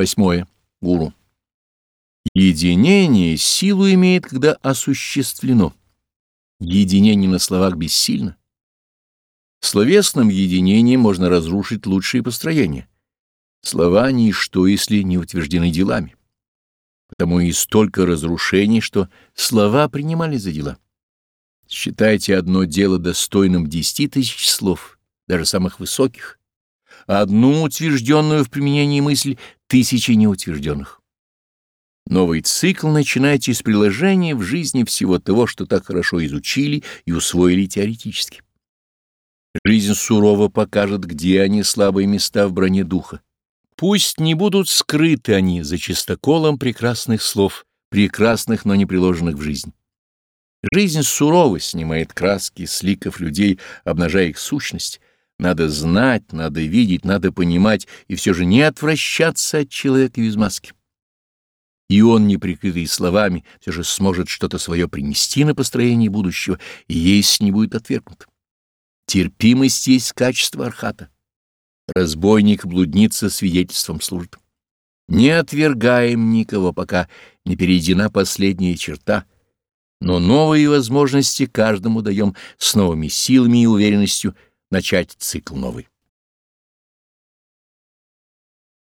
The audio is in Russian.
Восьмое. Гуру. Единение силу имеет, когда осуществлено. Единение на словах бессильно. Словесным единением можно разрушить лучшие построения. Слова — ничто, если не утверждены делами. Потому и столько разрушений, что слова принимали за дела. Считайте одно дело достойным десяти тысяч слов, даже самых высоких, одну утвержденную в применении мысль тысячи неутвержденных. Новый цикл начинайте с приложения в жизни всего того, что так хорошо изучили и усвоили теоретически. Жизнь сурово покажет, где они слабые места в броне духа. Пусть не будут скрыты они за чистоколом прекрасных слов, прекрасных, но не приложенных в жизнь. Жизнь сурово снимает краски с ликов людей, обнажая их сущность. Надо знать, надо видеть, надо понимать и все же не отвращаться от человека без маски. И он, не прикрытый словами, все же сможет что-то свое принести на построение будущего, и есть не будет отвергнут. Терпимость есть качество архата. Разбойник блудница свидетельством служит. Не отвергаем никого, пока не перейдена последняя черта, но новые возможности каждому даем с новыми силами и уверенностью начать цикл новый.